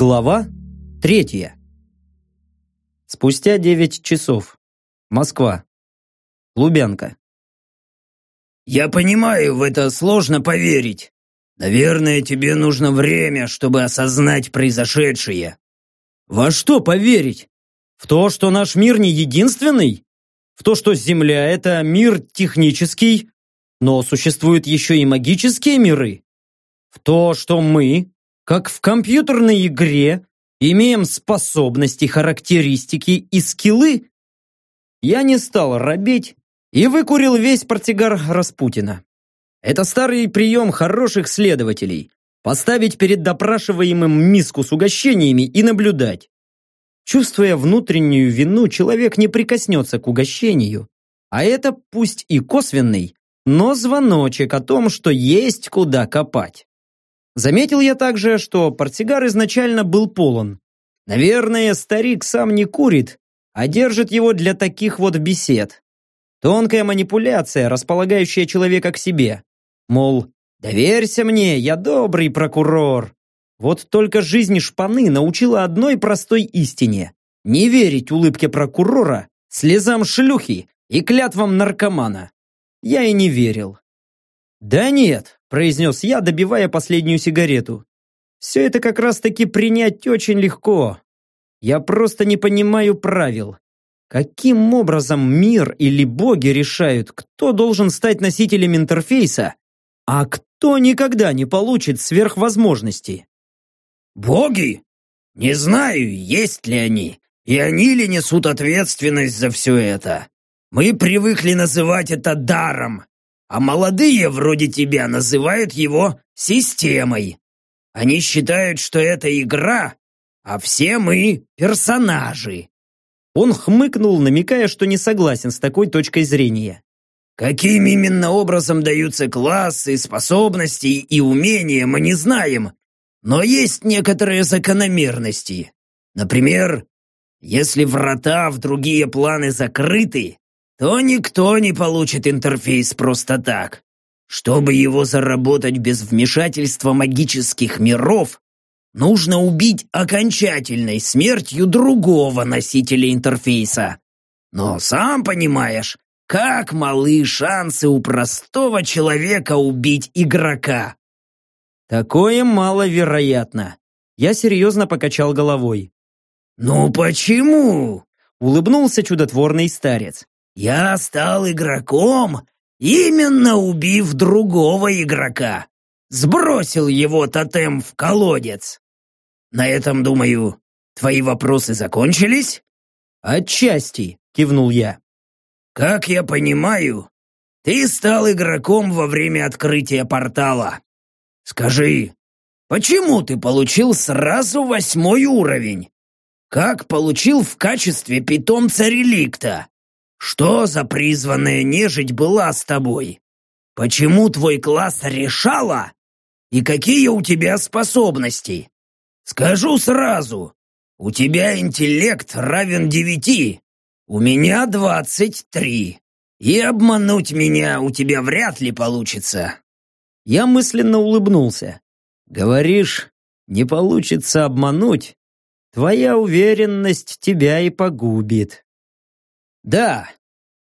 Глава третья. Спустя девять часов. Москва. Лубянка. «Я понимаю, в это сложно поверить. Наверное, тебе нужно время, чтобы осознать произошедшее». Во что поверить? В то, что наш мир не единственный? В то, что Земля – это мир технический, но существуют еще и магические миры? В то, что мы, как в компьютерной игре, имеем способности, характеристики и скиллы? Я не стал робеть и выкурил весь портсигар Распутина. Это старый прием хороших следователей – поставить перед допрашиваемым миску с угощениями и наблюдать. Чувствуя внутреннюю вину, человек не прикоснется к угощению. А это пусть и косвенный, но звоночек о том, что есть куда копать. Заметил я также, что портсигар изначально был полон. Наверное, старик сам не курит, а держит его для таких вот бесед. Тонкая манипуляция, располагающая человека к себе. Мол, доверься мне, я добрый прокурор. Вот только жизнь шпаны научила одной простой истине. Не верить улыбке прокурора, слезам шлюхи и клятвам наркомана. Я и не верил. «Да нет», – произнес я, добивая последнюю сигарету. «Все это как раз-таки принять очень легко. Я просто не понимаю правил. Каким образом мир или боги решают, кто должен стать носителем интерфейса, а кто никогда не получит сверхвозможностей?» «Боги? Не знаю, есть ли они, и они ли несут ответственность за все это. Мы привыкли называть это даром, а молодые вроде тебя называют его системой. Они считают, что это игра, а все мы персонажи. Он хмыкнул, намекая, что не согласен с такой точкой зрения. Каким именно образом даются классы, способности и умения, мы не знаем, но есть некоторые закономерности. Например, если врата в другие планы закрыты, то никто не получит интерфейс просто так. Чтобы его заработать без вмешательства магических миров, нужно убить окончательной смертью другого носителя интерфейса. Но сам понимаешь, как малы шансы у простого человека убить игрока. Такое маловероятно. Я серьезно покачал головой. «Ну почему?» — улыбнулся чудотворный старец. Я стал игроком, именно убив другого игрока. Сбросил его тотем в колодец. На этом, думаю, твои вопросы закончились? Отчасти, кивнул я. Как я понимаю, ты стал игроком во время открытия портала. Скажи, почему ты получил сразу восьмой уровень? Как получил в качестве питомца реликта? Что за призванная нежить была с тобой? Почему твой класс решала? И какие у тебя способности? Скажу сразу, у тебя интеллект равен девяти, у меня двадцать три. И обмануть меня у тебя вряд ли получится. Я мысленно улыбнулся. Говоришь, не получится обмануть? Твоя уверенность тебя и погубит. Да,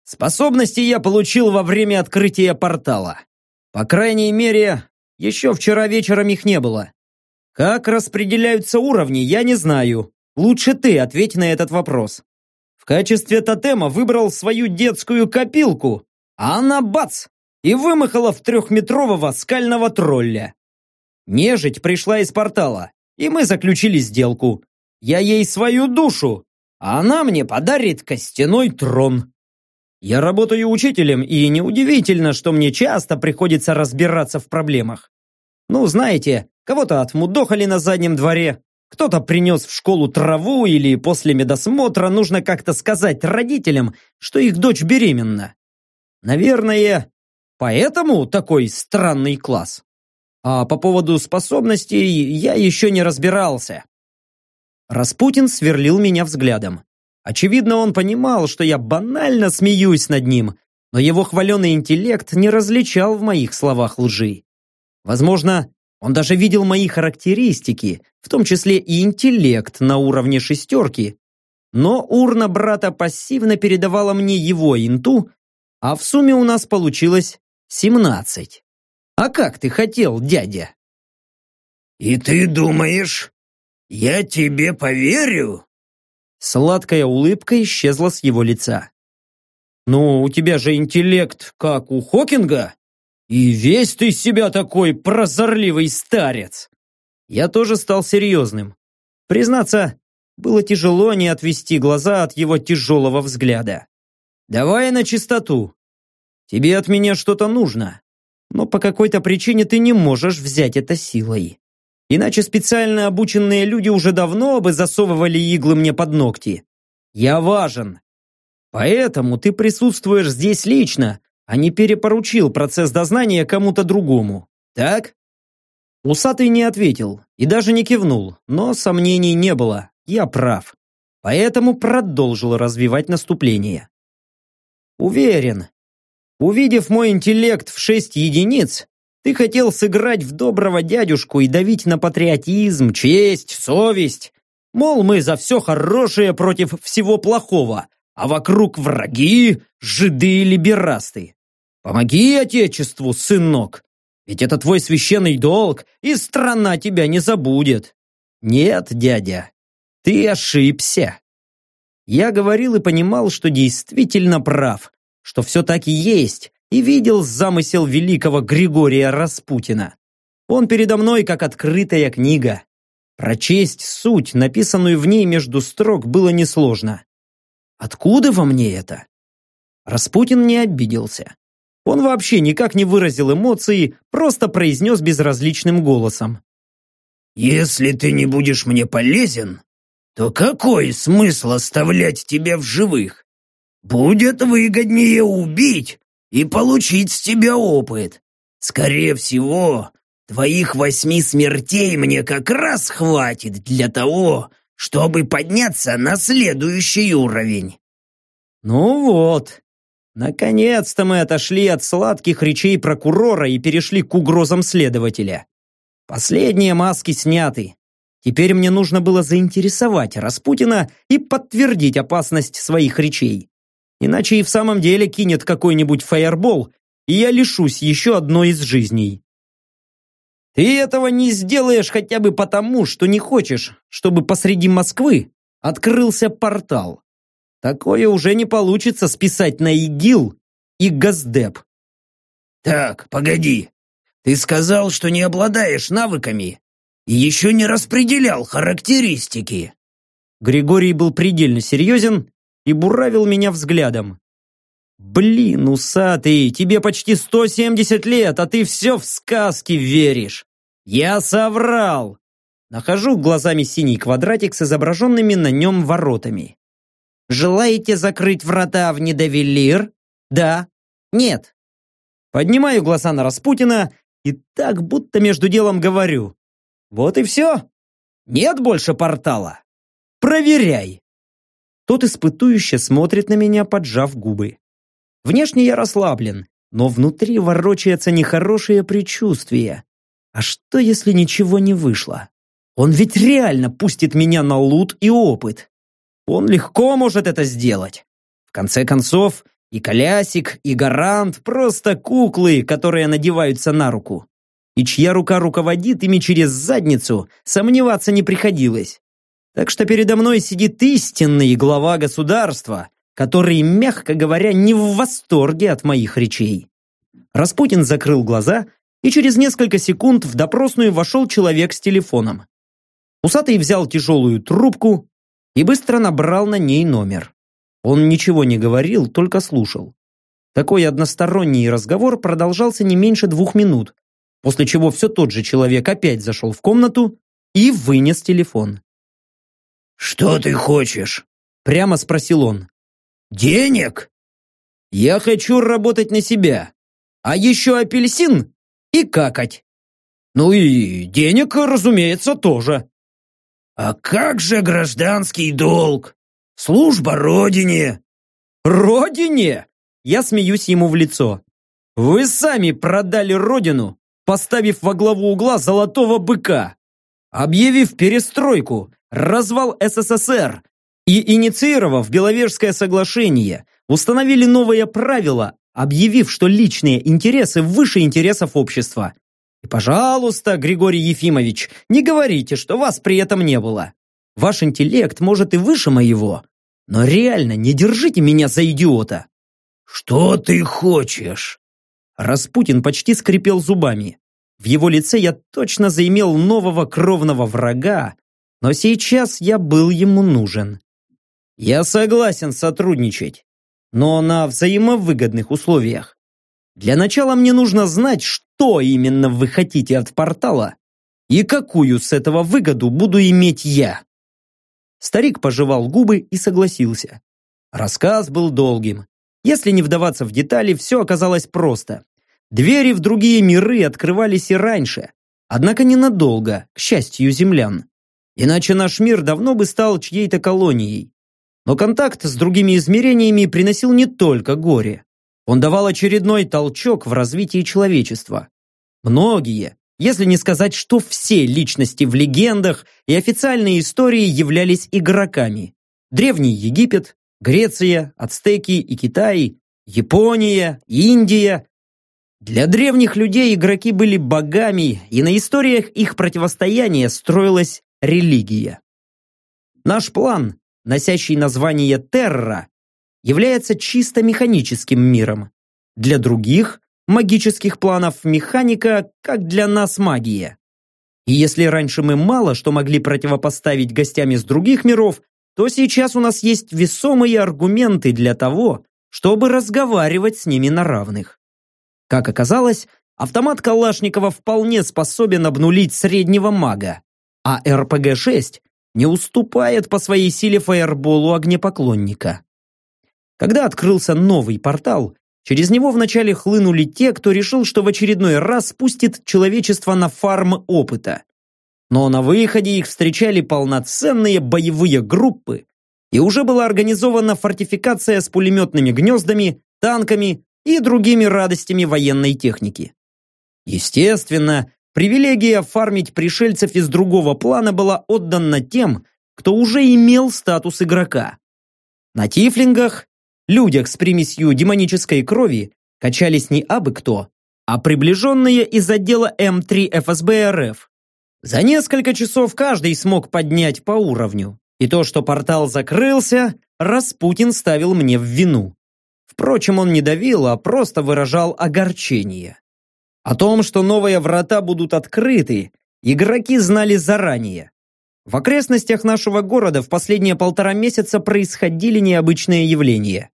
способности я получил во время открытия портала. По крайней мере, еще вчера вечером их не было. Как распределяются уровни, я не знаю. Лучше ты ответь на этот вопрос. В качестве тотема выбрал свою детскую копилку, а она бац! И вымахала в трехметрового скального тролля. Нежить пришла из портала, и мы заключили сделку. Я ей свою душу, а она мне подарит костяной трон. Я работаю учителем, и неудивительно, что мне часто приходится разбираться в проблемах. Ну, знаете, кого-то отмудохали на заднем дворе, кто-то принес в школу траву или после медосмотра нужно как-то сказать родителям, что их дочь беременна. Наверное, поэтому такой странный класс. А по поводу способностей я еще не разбирался. Распутин сверлил меня взглядом. Очевидно, он понимал, что я банально смеюсь над ним, но его хваленый интеллект не различал в моих словах лжи. Возможно, он даже видел мои характеристики, в том числе и интеллект на уровне шестерки, но урна брата пассивно передавала мне его инту, а в сумме у нас получилось 17. А как ты хотел, дядя? «И ты думаешь, я тебе поверю?» Сладкая улыбка исчезла с его лица. «Ну, у тебя же интеллект, как у Хокинга, и весь ты себя такой прозорливый старец!» Я тоже стал серьезным. Признаться, было тяжело не отвести глаза от его тяжелого взгляда. «Давай на чистоту. Тебе от меня что-то нужно, но по какой-то причине ты не можешь взять это силой. Иначе специально обученные люди уже давно бы засовывали иглы мне под ногти. Я важен. Поэтому ты присутствуешь здесь лично, а не перепоручил процесс дознания кому-то другому. Так? Усатый не ответил и даже не кивнул, но сомнений не было. Я прав. Поэтому продолжил развивать наступление. Уверен, увидев мой интеллект в шесть единиц, ты хотел сыграть в доброго дядюшку и давить на патриотизм, честь, совесть. Мол, мы за все хорошее против всего плохого, а вокруг враги, жиды и либерасты. Помоги Отечеству, сынок, ведь это твой священный долг, и страна тебя не забудет. Нет, дядя, ты ошибся. Я говорил и понимал, что действительно прав, что все так и есть, и видел замысел великого Григория Распутина. Он передо мной как открытая книга. Прочесть суть, написанную в ней между строк, было несложно. Откуда во мне это? Распутин не обиделся. Он вообще никак не выразил эмоции, просто произнес безразличным голосом. «Если ты не будешь мне полезен, то какой смысл оставлять тебя в живых? Будет выгоднее убить, и получить с тебя опыт. Скорее всего, твоих восьми смертей мне как раз хватит для того, чтобы подняться на следующий уровень. Ну вот, наконец-то мы отошли от сладких речей прокурора и перешли к угрозам следователя. Последние маски сняты. Теперь мне нужно было заинтересовать Распутина и подтвердить опасность своих речей. Иначе и в самом деле кинет какой-нибудь фаербол, и я лишусь еще одной из жизней. Ты этого не сделаешь хотя бы потому, что не хочешь, чтобы посреди Москвы открылся портал. Такое уже не получится списать на ИГИЛ и Газдеп. Так, погоди. Ты сказал, что не обладаешь навыками и еще не распределял характеристики. Григорий был предельно серьезен и буравил меня взглядом. «Блин, усатый, тебе почти 170 лет, а ты все в сказки веришь! Я соврал!» Нахожу глазами синий квадратик с изображенными на нем воротами. «Желаете закрыть врата в Недовелир? Да? Нет?» Поднимаю глаза на Распутина и так будто между делом говорю. «Вот и все! Нет больше портала! Проверяй!» Тот испытующе смотрит на меня, поджав губы. Внешне я расслаблен, но внутри ворочается нехорошее предчувствие. А что, если ничего не вышло? Он ведь реально пустит меня на лут и опыт. Он легко может это сделать. В конце концов, и колясик, и гарант – просто куклы, которые надеваются на руку. И чья рука руководит ими через задницу, сомневаться не приходилось. Так что передо мной сидит истинный глава государства, который, мягко говоря, не в восторге от моих речей. Распутин закрыл глаза, и через несколько секунд в допросную вошел человек с телефоном. Усатый взял тяжелую трубку и быстро набрал на ней номер. Он ничего не говорил, только слушал. Такой односторонний разговор продолжался не меньше двух минут, после чего все тот же человек опять зашел в комнату и вынес телефон. «Что ты хочешь?» Прямо спросил он. «Денег?» «Я хочу работать на себя. А еще апельсин и какать. Ну и денег, разумеется, тоже». «А как же гражданский долг? Служба Родине?» «Родине?» Я смеюсь ему в лицо. «Вы сами продали Родину, поставив во главу угла золотого быка. Объявив перестройку, развал СССР и инициировав Беловежское соглашение, установили новые правила, объявив, что личные интересы выше интересов общества. И, пожалуйста, Григорий Ефимович, не говорите, что вас при этом не было. Ваш интеллект может и выше моего, но реально не держите меня за идиота. Что ты хочешь? Распутин почти скрипел зубами. В его лице я точно заимел нового кровного врага, но сейчас я был ему нужен. Я согласен сотрудничать, но на взаимовыгодных условиях. Для начала мне нужно знать, что именно вы хотите от портала и какую с этого выгоду буду иметь я. Старик пожевал губы и согласился. Рассказ был долгим. Если не вдаваться в детали, все оказалось просто. Двери в другие миры открывались и раньше, однако ненадолго, к счастью землян. Иначе наш мир давно бы стал чьей-то колонией. Но контакт с другими измерениями приносил не только горе. Он давал очередной толчок в развитии человечества. Многие, если не сказать, что все личности в легендах и официальной истории являлись игроками. Древний Египет, Греция, Ацтеки и Китай, Япония, Индия. Для древних людей игроки были богами, и на историях их противостояния строилась религия. Наш план, носящий название Терра, является чисто механическим миром. Для других магических планов механика, как для нас магия. И если раньше мы мало что могли противопоставить гостям из других миров, то сейчас у нас есть весомые аргументы для того, чтобы разговаривать с ними на равных. Как оказалось, автомат Калашникова вполне способен обнулить среднего мага, а РПГ-6 не уступает по своей силе фаерболу огнепоклонника. Когда открылся новый портал, Через него вначале хлынули те, кто решил, что в очередной раз спустит человечество на фарм опыта. Но на выходе их встречали полноценные боевые группы, и уже была организована фортификация с пулеметными гнездами, танками и другими радостями военной техники. Естественно, привилегия фармить пришельцев из другого плана была отдана тем, кто уже имел статус игрока. На тифлингах людях с примесью демонической крови качались не абы кто, а приближенные из отдела М3 ФСБ РФ. За несколько часов каждый смог поднять по уровню. И то, что портал закрылся, Распутин ставил мне в вину. Впрочем, он не давил, а просто выражал огорчение. О том, что новые врата будут открыты, игроки знали заранее. В окрестностях нашего города в последние полтора месяца происходили необычные явления.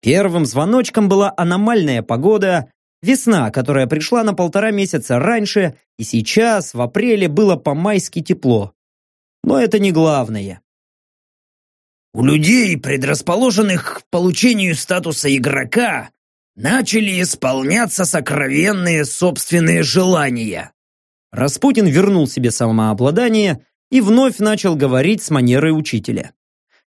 Первым звоночком была аномальная погода, весна, которая пришла на полтора месяца раньше, и сейчас, в апреле, было по-майски тепло. Но это не главное. У людей, предрасположенных к получению статуса игрока, начали исполняться сокровенные собственные желания. Распутин вернул себе самообладание и вновь начал говорить с манерой учителя.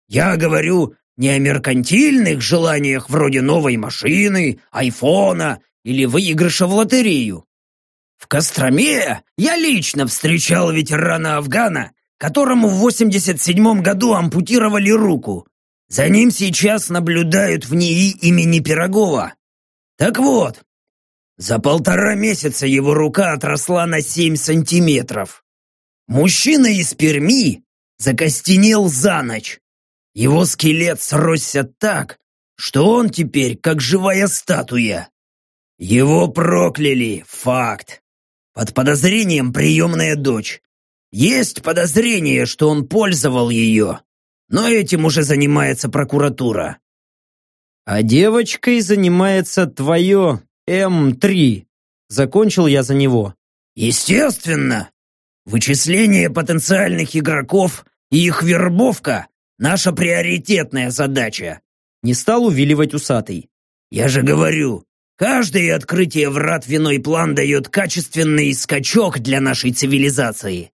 «Я говорю не о меркантильных желаниях вроде новой машины, айфона или выигрыша в лотерею. В Костроме я лично встречал ветерана Афгана, которому в 87 году ампутировали руку. За ним сейчас наблюдают в НИИ имени Пирогова. Так вот, за полтора месяца его рука отросла на 7 сантиметров. Мужчина из Перми закостенел за ночь. Его скелет сросся так, что он теперь как живая статуя. Его прокляли, факт. Под подозрением приемная дочь. Есть подозрение, что он пользовал ее, но этим уже занимается прокуратура. А девочкой занимается твое М3. Закончил я за него. Естественно. Вычисление потенциальных игроков и их вербовка Наша приоритетная задача!» Не стал увиливать усатый. «Я же говорю, каждое открытие врат в иной план дает качественный скачок для нашей цивилизации.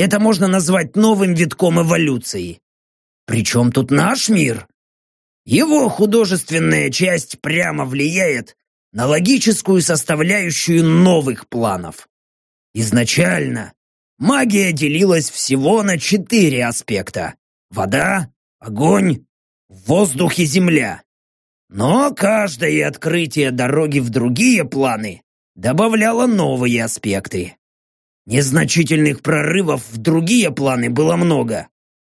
Это можно назвать новым витком эволюции. Причем тут наш мир? Его художественная часть прямо влияет на логическую составляющую новых планов. Изначально магия делилась всего на четыре аспекта. Вода, огонь, воздух и земля. Но каждое открытие дороги в другие планы добавляло новые аспекты. Незначительных прорывов в другие планы было много.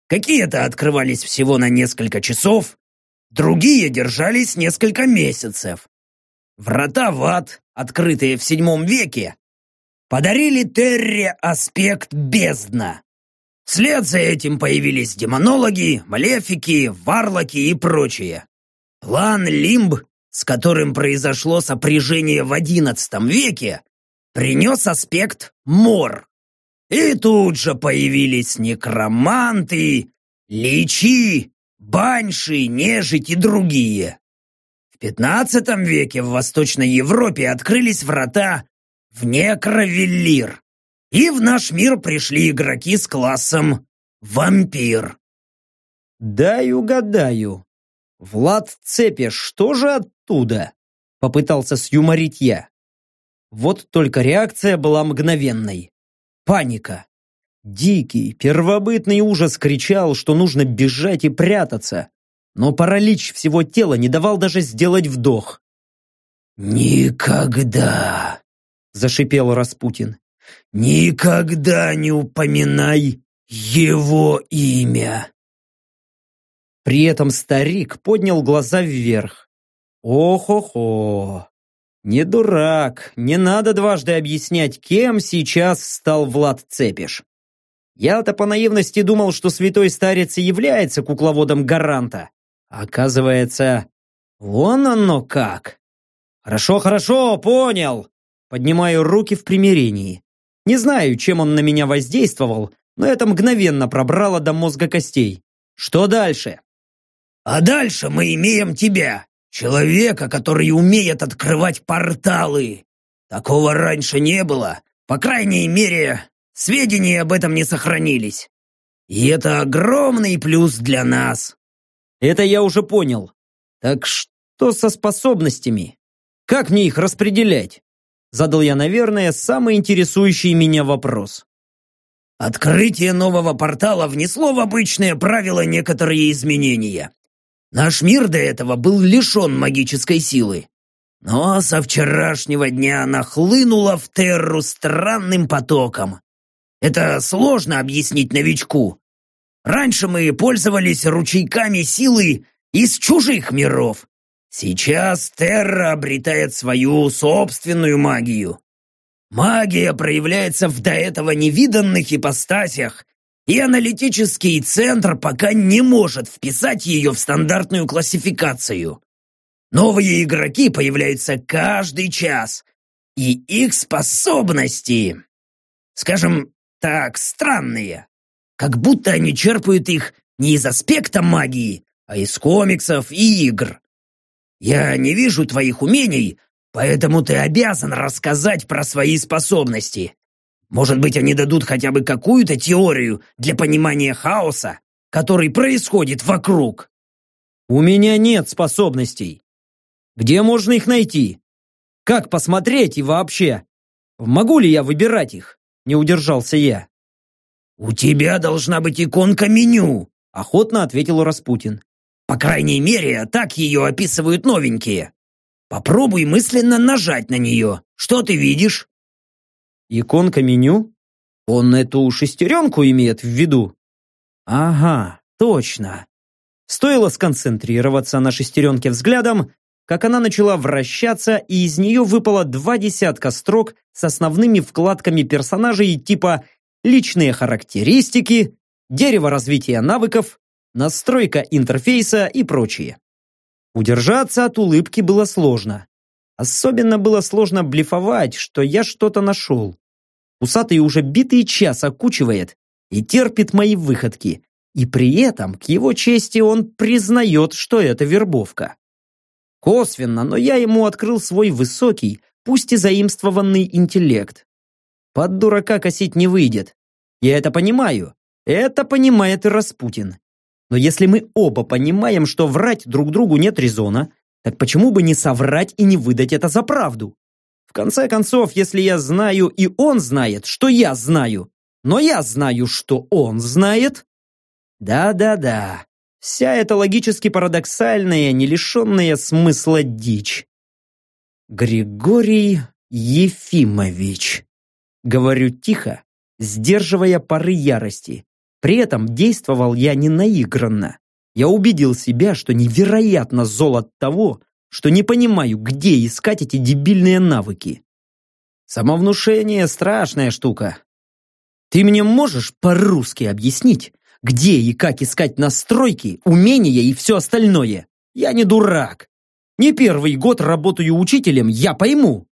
Какие-то открывались всего на несколько часов, другие держались несколько месяцев. Врата в ад, открытые в седьмом веке, подарили Терре аспект бездна. Вслед за этим появились демонологи, малефики, варлоки и прочее. План Лимб, с которым произошло сопряжение в XI веке, принес аспект Мор. И тут же появились некроманты, личи, банши, нежить и другие. В XV веке в Восточной Европе открылись врата в Некровеллир, и в наш мир пришли игроки с классом «Вампир». «Дай угадаю. Влад Цепеш что же оттуда?» Попытался сюморить я. Вот только реакция была мгновенной. Паника. Дикий, первобытный ужас кричал, что нужно бежать и прятаться. Но паралич всего тела не давал даже сделать вдох. «Никогда!» – зашипел Распутин. «Никогда не упоминай его имя!» При этом старик поднял глаза вверх. «Ох-охо! Не дурак, не надо дважды объяснять, кем сейчас стал Влад Цепиш. Я-то по наивности думал, что святой старец и является кукловодом гаранта. Оказывается, вон оно как. Хорошо, хорошо, понял. Поднимаю руки в примирении. Не знаю, чем он на меня воздействовал, но это мгновенно пробрало до мозга костей. Что дальше? А дальше мы имеем тебя. Человека, который умеет открывать порталы. Такого раньше не было. По крайней мере, сведения об этом не сохранились. И это огромный плюс для нас. Это я уже понял. Так что со способностями? Как мне их распределять? Задал я, наверное, самый интересующий меня вопрос. Открытие нового портала внесло в обычные правила некоторые изменения. Наш мир до этого был лишен магической силы. Но со вчерашнего дня она хлынула в Терру странным потоком. Это сложно объяснить новичку. Раньше мы пользовались ручейками силы из чужих миров. Сейчас Терра обретает свою собственную магию. Магия проявляется в до этого невиданных ипостасях и аналитический центр пока не может вписать ее в стандартную классификацию. Новые игроки появляются каждый час, и их способности, скажем так, странные. Как будто они черпают их не из аспекта магии, а из комиксов и игр. Я не вижу твоих умений, поэтому ты обязан рассказать про свои способности. Может быть, они дадут хотя бы какую-то теорию для понимания хаоса, который происходит вокруг. У меня нет способностей. Где можно их найти? Как посмотреть и вообще? Могу ли я выбирать их? Не удержался я. У тебя должна быть иконка меню, охотно ответил Распутин. По крайней мере, так ее описывают новенькие. Попробуй мысленно нажать на нее. Что ты видишь? Иконка меню? Он эту шестеренку имеет в виду? Ага, точно. Стоило сконцентрироваться на шестеренке взглядом, как она начала вращаться, и из нее выпало два десятка строк с основными вкладками персонажей типа «Личные характеристики», «Дерево развития навыков», «Настройка интерфейса» и прочее. Удержаться от улыбки было сложно. Особенно было сложно блефовать, что я что-то нашел. Усатый уже битый час окучивает и терпит мои выходки. И при этом, к его чести, он признает, что это вербовка. Косвенно, но я ему открыл свой высокий, пусть и заимствованный интеллект. Под дурака косить не выйдет. Я это понимаю. Это понимает и Распутин. Но если мы оба понимаем, что врать друг другу нет резона, так почему бы не соврать и не выдать это за правду? В конце концов, если я знаю и он знает, что я знаю, но я знаю, что он знает. Да-да-да, вся эта логически парадоксальная, не лишенная смысла дичь. Григорий Ефимович. Говорю тихо, сдерживая пары ярости. При этом действовал я не наигранно. Я убедил себя, что невероятно зол от того, что не понимаю, где искать эти дебильные навыки. Самовнушение – страшная штука. Ты мне можешь по-русски объяснить, где и как искать настройки, умения и все остальное? Я не дурак. Не первый год работаю учителем, я пойму.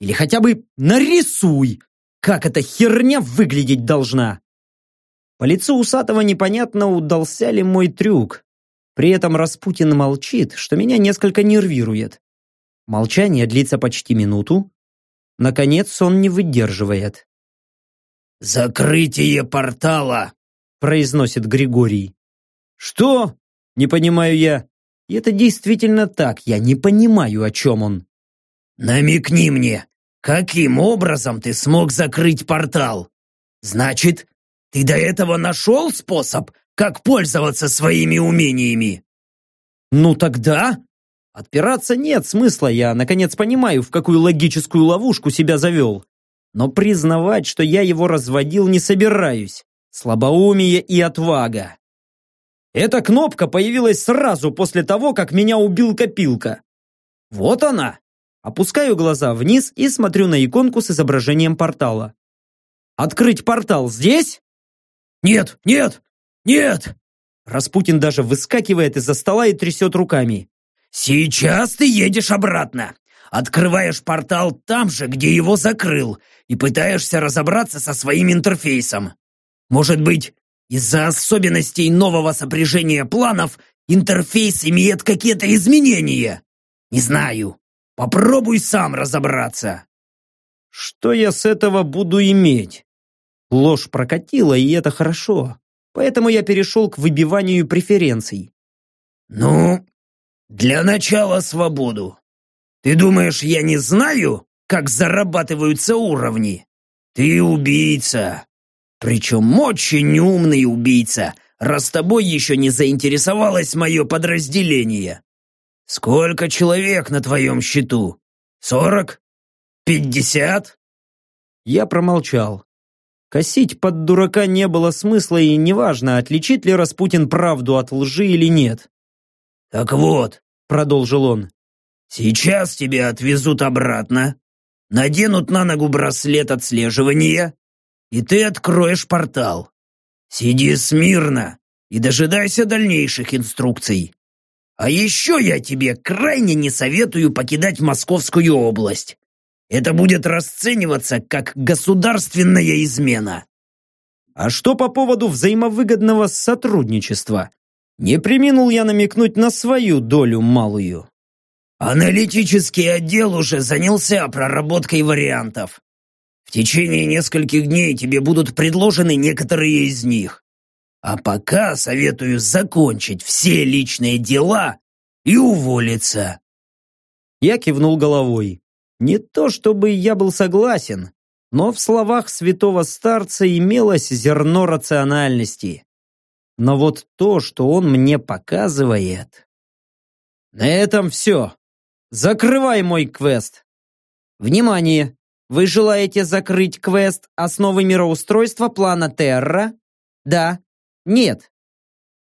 Или хотя бы нарисуй, как эта херня выглядеть должна. По лицу Усатого непонятно, удался ли мой трюк. При этом Распутин молчит, что меня несколько нервирует. Молчание длится почти минуту. Наконец он не выдерживает. «Закрытие портала!» произносит Григорий. «Что?» – не понимаю я. И это действительно так, я не понимаю, о чем он. «Намекни мне, каким образом ты смог закрыть портал? Значит, ты до этого нашел способ, как пользоваться своими умениями?» «Ну тогда...» Отпираться нет смысла, я наконец понимаю, в какую логическую ловушку себя завел. Но признавать, что я его разводил, не собираюсь. Слабоумие и отвага. Эта кнопка появилась сразу после того, как меня убил копилка. Вот она. Опускаю глаза вниз и смотрю на иконку с изображением портала. Открыть портал здесь? Нет, нет, нет! Распутин даже выскакивает из-за стола и трясет руками. Сейчас ты едешь обратно. Открываешь портал там же, где его закрыл, и пытаешься разобраться со своим интерфейсом. Может быть, из-за особенностей нового сопряжения планов интерфейс имеет какие-то изменения? Не знаю. Попробуй сам разобраться. Что я с этого буду иметь? Ложь прокатила, и это хорошо. Поэтому я перешел к выбиванию преференций. Ну, для начала свободу. Ты думаешь, я не знаю, как зарабатываются уровни? Ты убийца. Причем очень умный убийца, раз тобой еще не заинтересовалось мое подразделение. Сколько человек на твоем счету? Сорок? Пятьдесят?» Я промолчал. Косить под дурака не было смысла, и неважно, отличит ли Распутин правду от лжи или нет. «Так вот», — продолжил он, Сейчас тебя отвезут обратно, наденут на ногу браслет отслеживания, и ты откроешь портал. Сиди смирно и дожидайся дальнейших инструкций. А еще я тебе крайне не советую покидать Московскую область. Это будет расцениваться как государственная измена. А что по поводу взаимовыгодного сотрудничества? Не приминул я намекнуть на свою долю малую. Аналитический отдел уже занялся проработкой вариантов. В течение нескольких дней тебе будут предложены некоторые из них. А пока советую закончить все личные дела и уволиться. Я кивнул головой. Не то чтобы я был согласен, но в словах святого старца имелось зерно рациональности. Но вот то, что он мне показывает... На этом все. Закрывай мой квест. Внимание! Вы желаете закрыть квест «Основы мироустройства плана Терра»? Да? Нет?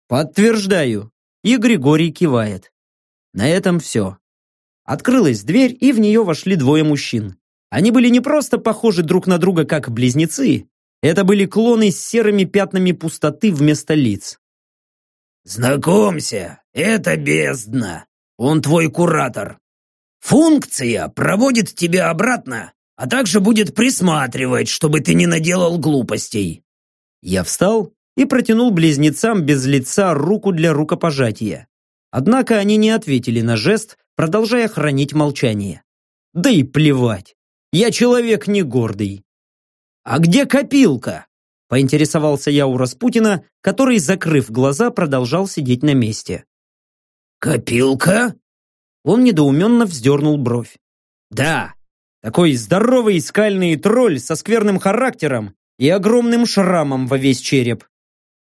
Подтверждаю. И Григорий кивает. На этом все. Открылась дверь, и в нее вошли двое мужчин. Они были не просто похожи друг на друга, как близнецы. Это были клоны с серыми пятнами пустоты вместо лиц. «Знакомься, это бездна. Он твой куратор. Функция проводит тебя обратно, а также будет присматривать, чтобы ты не наделал глупостей. Я встал и протянул близнецам без лица руку для рукопожатия. Однако они не ответили на жест, продолжая хранить молчание. Да и плевать. Я человек не гордый. А где копилка? Поинтересовался я у Распутина, который, закрыв глаза, продолжал сидеть на месте. «Копилка?» Он недоуменно вздернул бровь. «Да, такой здоровый скальный тролль со скверным характером и огромным шрамом во весь череп.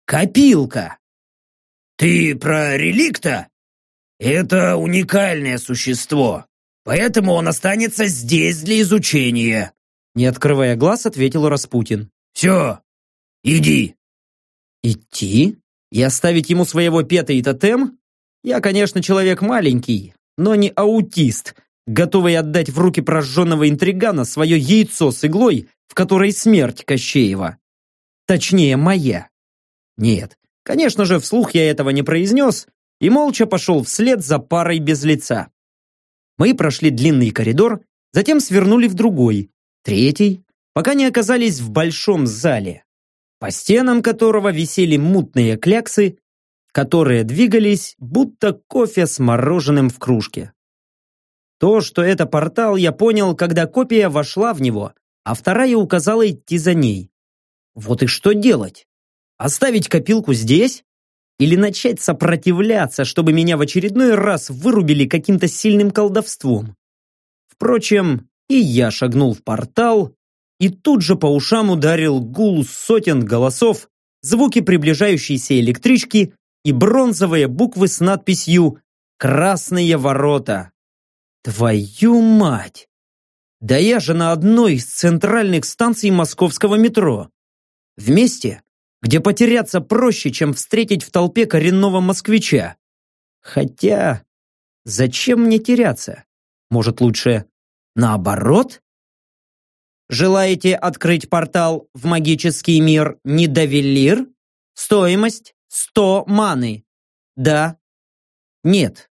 Копилка! Ты про реликта? Это уникальное существо, поэтому он останется здесь для изучения. Не открывая глаз, ответил Распутин. Все, иди. Идти? И оставить ему своего пета и тотем? Я, конечно, человек маленький, но не аутист, готовый отдать в руки прожженного интригана свое яйцо с иглой, в которой смерть Кощеева. Точнее, моя. Нет, конечно же, вслух я этого не произнес и молча пошел вслед за парой без лица. Мы прошли длинный коридор, затем свернули в другой, третий, пока не оказались в большом зале, по стенам которого висели мутные кляксы, которые двигались, будто кофе с мороженым в кружке. То, что это портал, я понял, когда копия вошла в него, а вторая указала идти за ней. Вот и что делать? Оставить копилку здесь? Или начать сопротивляться, чтобы меня в очередной раз вырубили каким-то сильным колдовством? Впрочем, и я шагнул в портал, и тут же по ушам ударил гул сотен голосов, звуки приближающейся электрички и бронзовые буквы с надписью «Красные ворота». Твою мать! Да я же на одной из центральных станций московского метро. В месте, где потеряться проще, чем встретить в толпе коренного москвича. Хотя, зачем мне теряться? Может, лучше наоборот? Желаете открыть портал в магический мир Недовелир? Стоимость 100 маны. Да. Нет.